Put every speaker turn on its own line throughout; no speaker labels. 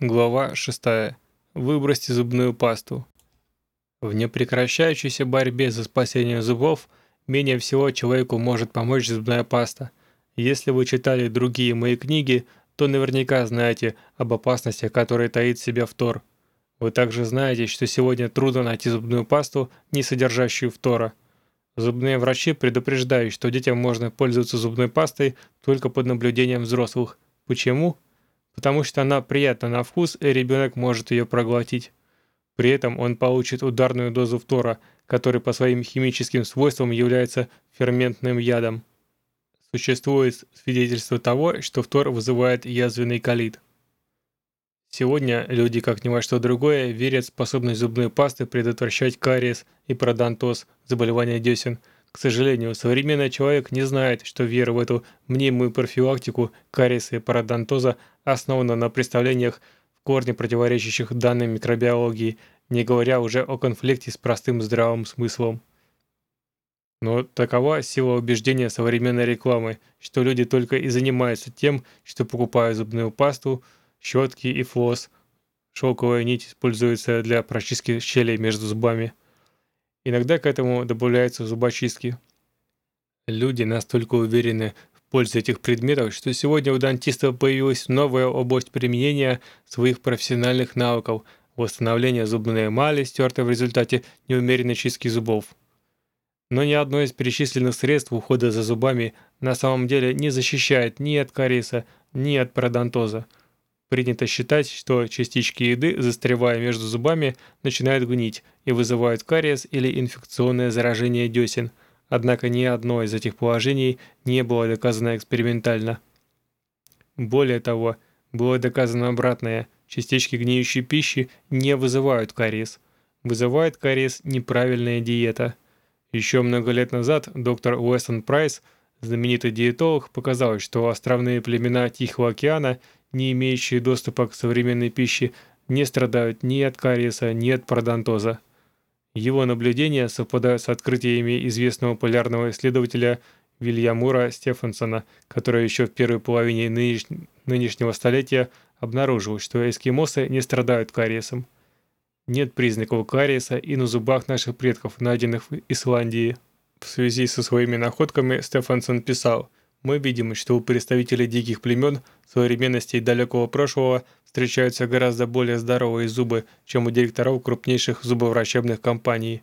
Глава 6. Выбросьте зубную пасту. В непрекращающейся борьбе за спасение зубов менее всего человеку может помочь зубная паста. Если вы читали другие мои книги, то наверняка знаете об опасности, которые таит в себе фтор. Вы также знаете, что сегодня трудно найти зубную пасту, не содержащую фтора. Зубные врачи предупреждают, что детям можно пользоваться зубной пастой только под наблюдением взрослых. Почему? Потому что она приятна на вкус, и ребенок может ее проглотить. При этом он получит ударную дозу фтора, который по своим химическим свойствам является ферментным ядом. Существует свидетельство того, что фтор вызывает язвенный колит. Сегодня люди, как ни во что другое, верят в способность зубной пасты предотвращать кариес и пародонтоз, заболевания десен – к сожалению, современный человек не знает, что вера в эту мнимую профилактику кариеса и пародонтоза основана на представлениях в корне противоречащих данным микробиологии, не говоря уже о конфликте с простым здравым смыслом. Но такова сила убеждения современной рекламы, что люди только и занимаются тем, что покупают зубную пасту, щетки и флосс. Шелковая нить используется для прочистки щелей между зубами. Иногда к этому добавляются зубочистки. Люди настолько уверены в пользе этих предметов, что сегодня у дантистов появилась новая область применения своих профессиональных навыков – восстановление зубной эмали, стертой в результате неумеренной чистки зубов. Но ни одно из перечисленных средств ухода за зубами на самом деле не защищает ни от кариеса, ни от пародонтоза. Принято считать, что частички еды, застревая между зубами, начинают гнить и вызывают кариес или инфекционное заражение десен. Однако ни одно из этих положений не было доказано экспериментально. Более того, было доказано обратное. Частички гниющей пищи не вызывают кариес. Вызывает кариес неправильная диета. Еще много лет назад доктор Уэстон Прайс, знаменитый диетолог, показал, что островные племена Тихого океана – не имеющие доступа к современной пище, не страдают ни от кариеса, ни от пародонтоза. Его наблюдения совпадают с открытиями известного полярного исследователя Вильямура Стефансона, который еще в первой половине нынеш... нынешнего столетия обнаружил, что эскимосы не страдают кариесом. Нет признаков кариеса и на зубах наших предков, найденных в Исландии. В связи со своими находками Стефансон писал – мы видим, что у представителей диких племен современности и далекого прошлого встречаются гораздо более здоровые зубы, чем у директоров крупнейших зубоврачебных компаний.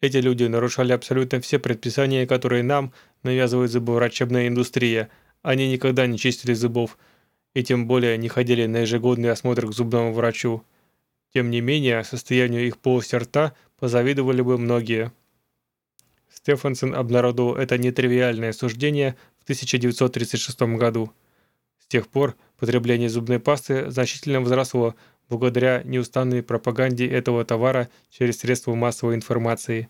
Эти люди нарушали абсолютно все предписания, которые нам навязывает зубоврачебная индустрия. Они никогда не чистили зубов, и тем более не ходили на ежегодный осмотр к зубному врачу. Тем не менее, состоянию их полости рта позавидовали бы многие. Стефансон обнародовал это нетривиальное суждение 1936 году. С тех пор потребление зубной пасты значительно возросло благодаря неустанной пропаганде этого товара через средства массовой информации.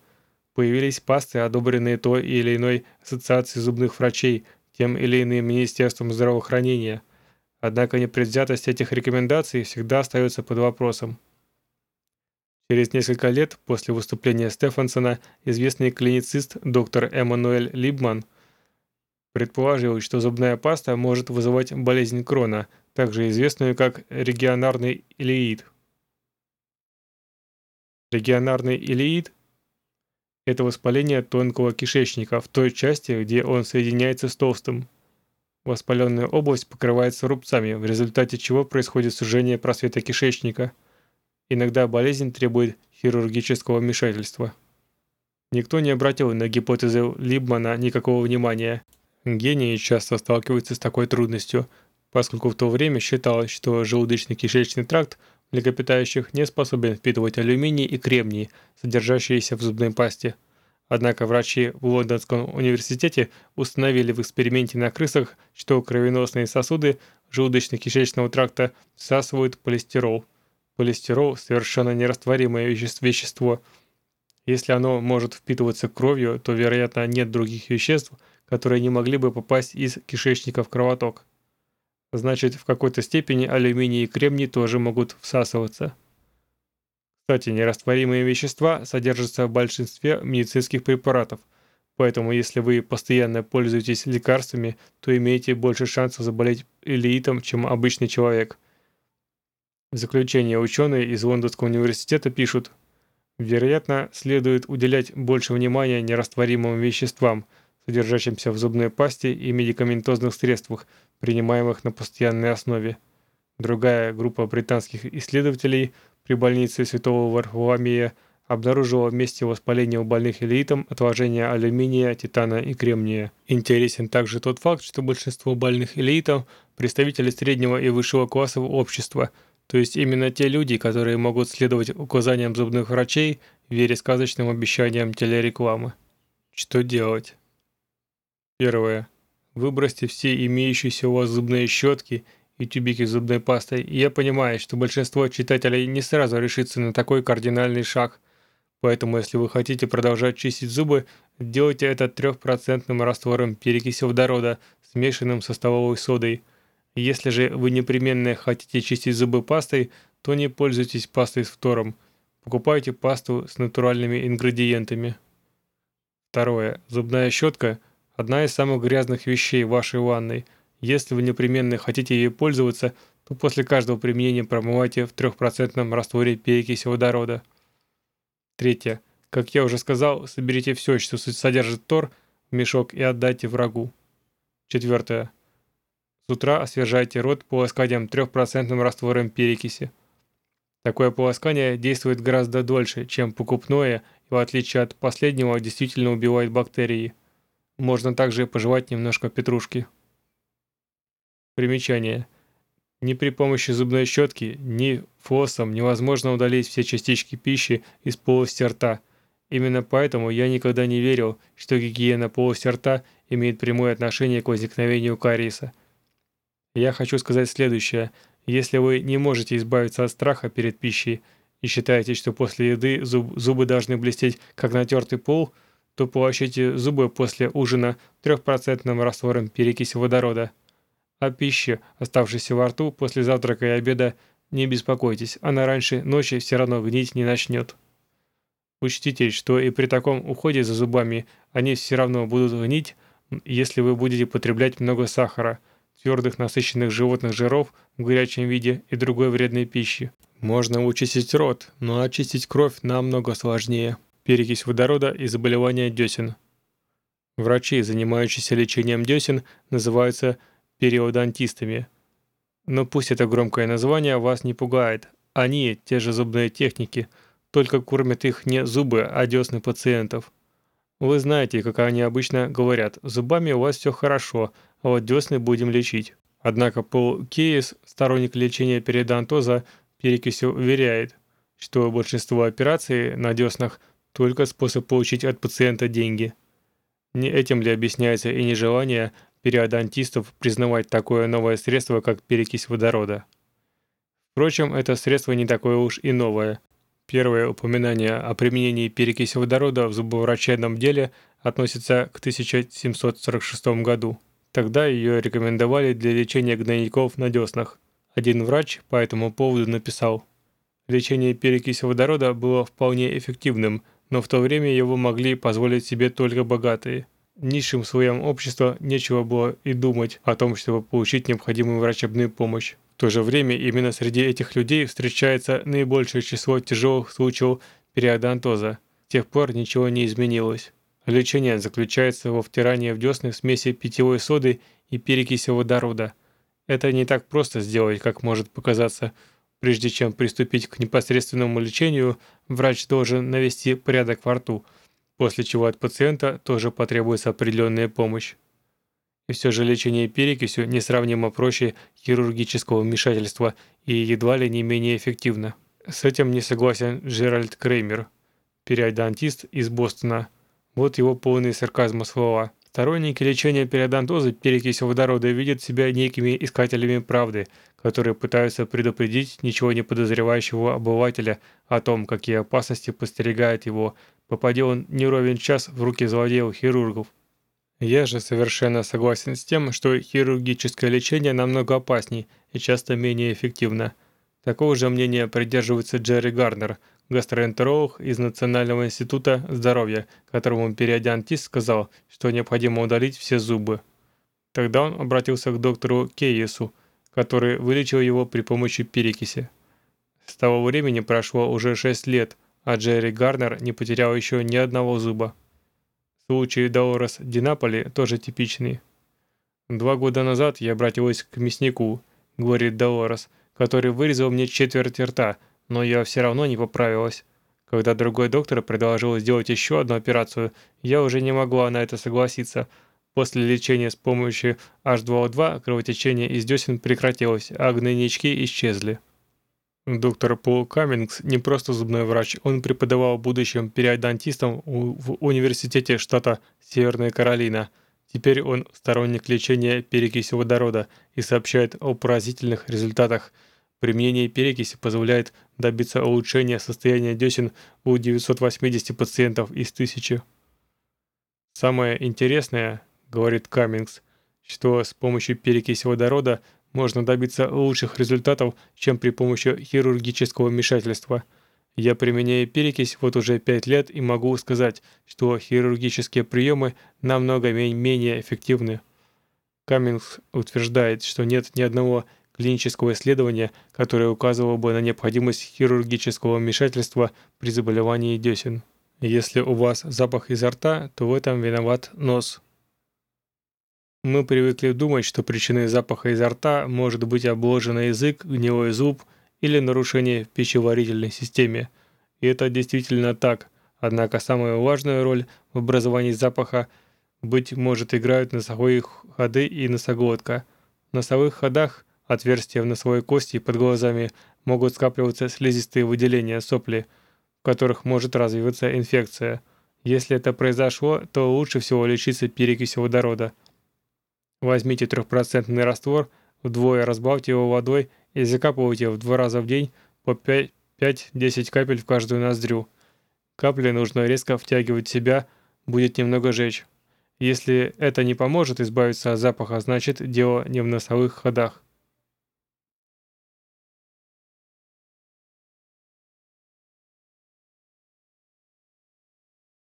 Появились пасты, одобренные той или иной ассоциацией зубных врачей, тем или иным Министерством здравоохранения. Однако непредвзятость этих рекомендаций всегда остается под вопросом. Через несколько лет после выступления Стефансона известный клиницист доктор Эммануэль Либман – Предположил, что зубная паста может вызывать болезнь Крона, также известную как регионарный илеид. Регионарный илеид – это воспаление тонкого кишечника в той части, где он соединяется с толстым. Воспаленная область покрывается рубцами, в результате чего происходит сужение просвета кишечника. Иногда болезнь требует хирургического вмешательства. Никто не обратил на гипотезы Либмана никакого внимания – Гении часто сталкиваются с такой трудностью, поскольку в то время считалось, что желудочно-кишечный тракт млекопитающих не способен впитывать алюминий и кремний, содержащиеся в зубной пасте. Однако врачи в Лондонском университете установили в эксперименте на крысах, что кровеносные сосуды желудочно-кишечного тракта всасывают полистирол. Полистирол – совершенно нерастворимое вещество. Если оно может впитываться кровью, то, вероятно, нет других веществ, которые не могли бы попасть из кишечника в кровоток. Значит, в какой-то степени алюминий и кремний тоже могут всасываться. Кстати, нерастворимые вещества содержатся в большинстве медицинских препаратов, поэтому если вы постоянно пользуетесь лекарствами, то имеете больше шансов заболеть элитом, чем обычный человек – В заключение ученые из Лондонского университета пишут, вероятно, следует уделять больше внимания нерастворимым веществам, содержащимся в зубной пасте и медикаментозных средствах, принимаемых на постоянной основе. Другая группа британских исследователей при больнице Святого Варфоломея обнаружила в месте воспаления у больных элитом отложение алюминия, титана и кремния. Интересен также тот факт, что большинство больных элитов – представители среднего и высшего классов общества – то есть именно те люди, которые могут следовать указаниям зубных врачей, веря сказочным обещаниям телерекламы. Что делать? Первое. Выбросьте все имеющиеся у вас зубные щетки и тюбики с зубной пастой. И я понимаю, что большинство читателей не сразу решится на такой кардинальный шаг. Поэтому, если вы хотите продолжать чистить зубы, делайте это трехпроцентным раствором перекиси водорода, смешанным со столовой содой – если же вы непременно хотите чистить зубы пастой, то не пользуйтесь пастой с фтором. Покупайте пасту с натуральными ингредиентами. Второе. Зубная щетка – одна из самых грязных вещей в вашей ванной. Если вы непременно хотите ей пользоваться, то после каждого применения промывайте в 3% растворе перекиси водорода. Третье. Как я уже сказал, соберите все, что содержит тор, в мешок и отдайте врагу. Четвертое. С утра освежайте рот полосканием 3% раствором перекиси. Такое полоскание действует гораздо дольше, чем покупное, и в отличие от последнего действительно убивает бактерии. Можно также пожевать немножко петрушки. Примечание. Ни при помощи зубной щетки, ни флоссом невозможно удалить все частички пищи из полости рта. Именно поэтому я никогда не верил, что гигиена полости рта имеет прямое отношение к возникновению кариеса. Я хочу сказать следующее. Если вы не можете избавиться от страха перед пищей и считаете, что после еды зуб, зубы должны блестеть, как натертый пол, то полощите зубы после ужина трехпроцентным раствором перекиси водорода. О пище, оставшейся во рту после завтрака и обеда, не беспокойтесь, она раньше ночи все равно гнить не начнет. Учтите, что и при таком уходе за зубами они все равно будут гнить, если вы будете потреблять много сахара – твердых насыщенных животных жиров в горячем виде и другой вредной пищи. Можно очистить рот, но очистить кровь намного сложнее. Перекись водорода и заболевания десен. Врачи, занимающиеся лечением десен, называются периодонтистами. Но пусть это громкое название вас не пугает. Они, те же зубные техники, только кормят их не зубы, а десны пациентов. Вы знаете, как они обычно говорят, зубами у вас все хорошо – а вот десны будем лечить. Однако Пол Кейс, сторонник лечения периодонтоза, перекисью уверяет, что большинство операций на деснах только способ получить от пациента деньги. Не этим ли объясняется и нежелание периодонтистов признавать такое новое средство, как перекись водорода? Впрочем, это средство не такое уж и новое. Первое упоминание о применении перекиси водорода в зубоврачебном деле относится к 1746 году. Тогда ее рекомендовали для лечения гнойников на деснах. Один врач по этому поводу написал, «Лечение перекиси водорода было вполне эффективным, но в то время его могли позволить себе только богатые. Низшим слоям общества нечего было и думать о том, чтобы получить необходимую врачебную помощь. В то же время именно среди этих людей встречается наибольшее число тяжелых случаев периодонтоза. С тех пор ничего не изменилось. Лечение заключается во втирании в десны смеси питьевой соды и перекиси водорода. Это не так просто сделать, как может показаться. Прежде чем приступить к непосредственному лечению, врач должен навести порядок во рту, после чего от пациента тоже потребуется определенная помощь. И все же лечение перекисью несравнимо проще хирургического вмешательства и едва ли не менее эффективно. С этим не согласен Джеральд Креймер, периодонтист из Бостона, вот его полные сарказма слова. Сторонники лечения периодонтоза перекисью водорода видят себя некими искателями правды, которые пытаются предупредить ничего не подозревающего обывателя о том, какие опасности постерегают его, попадя он не ровен час в руки злодеев-хирургов. Я же совершенно согласен с тем, что хирургическое лечение намного опаснее и часто менее эффективно. Такого же мнения придерживается Джерри Гарнер, гастроэнтеролог из Национального института здоровья, которому периодонтист сказал, что необходимо удалить все зубы. Тогда он обратился к доктору Кейесу, который вылечил его при помощи перекиси. С того времени прошло уже 6 лет, а Джерри Гарнер не потерял еще ни одного зуба. Случай Долорес Динаполи тоже типичный. «Два года назад я обратилась к мяснику», — говорит Долорес, который вырезал мне четверть рта, но я все равно не поправилась. Когда другой доктор предложил сделать еще одну операцию, я уже не могла на это согласиться. После лечения с помощью H2O2 кровотечение из десен прекратилось, а гнойнички исчезли. Доктор Пол Каммингс не просто зубной врач, он преподавал будущим периодонтистам в университете штата Северная Каролина. Теперь он сторонник лечения перекиси водорода и сообщает о поразительных результатах. Применение перекиси позволяет добиться улучшения состояния десен у 980 пациентов из 1000. Самое интересное, говорит Каммингс, что с помощью перекиси водорода – можно добиться лучших результатов, чем при помощи хирургического вмешательства. Я применяю перекись вот уже 5 лет и могу сказать, что хирургические приемы намного менее эффективны. Каммингс утверждает, что нет ни одного клинического исследования, которое указывало бы на необходимость хирургического вмешательства при заболевании десен. Если у вас запах изо рта, то в этом виноват нос. Мы привыкли думать, что причиной запаха изо рта может быть обложенный язык, гнилой зуб или нарушение в пищеварительной системе. И это действительно так. Однако самую важную роль в образовании запаха, быть может, играют носовые ходы и носоглотка. В носовых ходах, отверстия в носовой кости под глазами, могут скапливаться слизистые выделения сопли, в которых может развиваться инфекция. Если это произошло, то лучше всего лечиться перекисью водорода – Возьмите трехпроцентный раствор, вдвое разбавьте его водой и закапывайте в два раза в день по 5-10 капель в каждую ноздрю. Капли нужно резко втягивать в себя, будет немного жечь. Если это не поможет избавиться от запаха, значит дело не в носовых ходах.